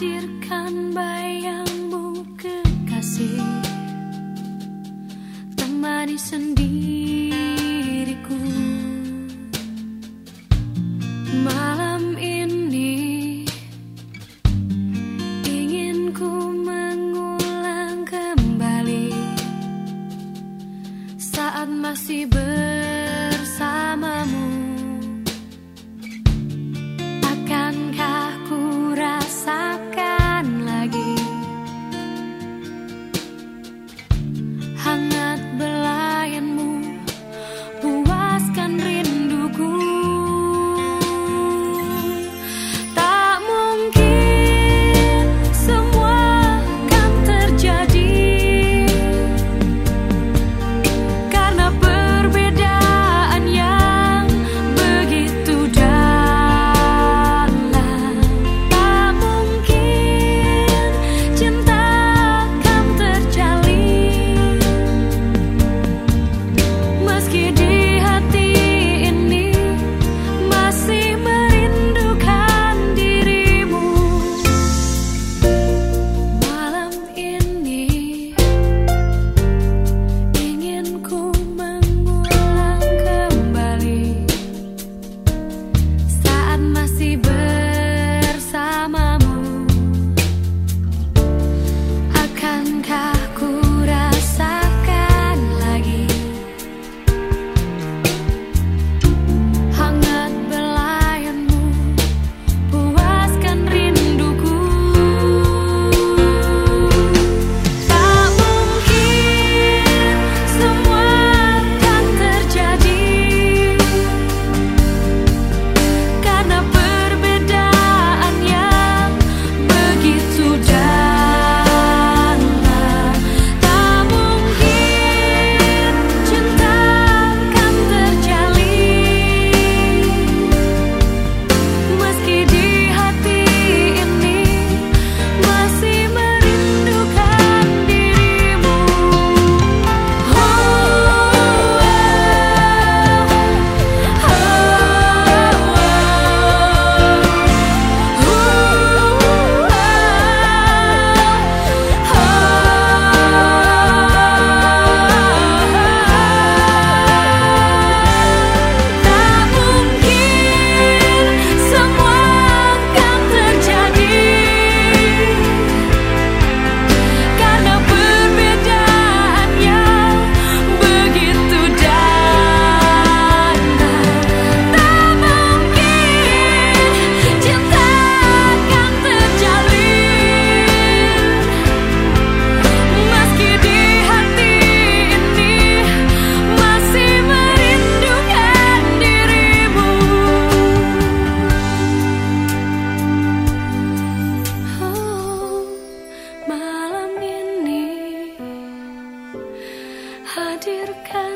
hadirkan bayangmu kekasih. Temani sendiriku. Malam ini ingin ku mengulang kembali. Saat masih ber hadirkan.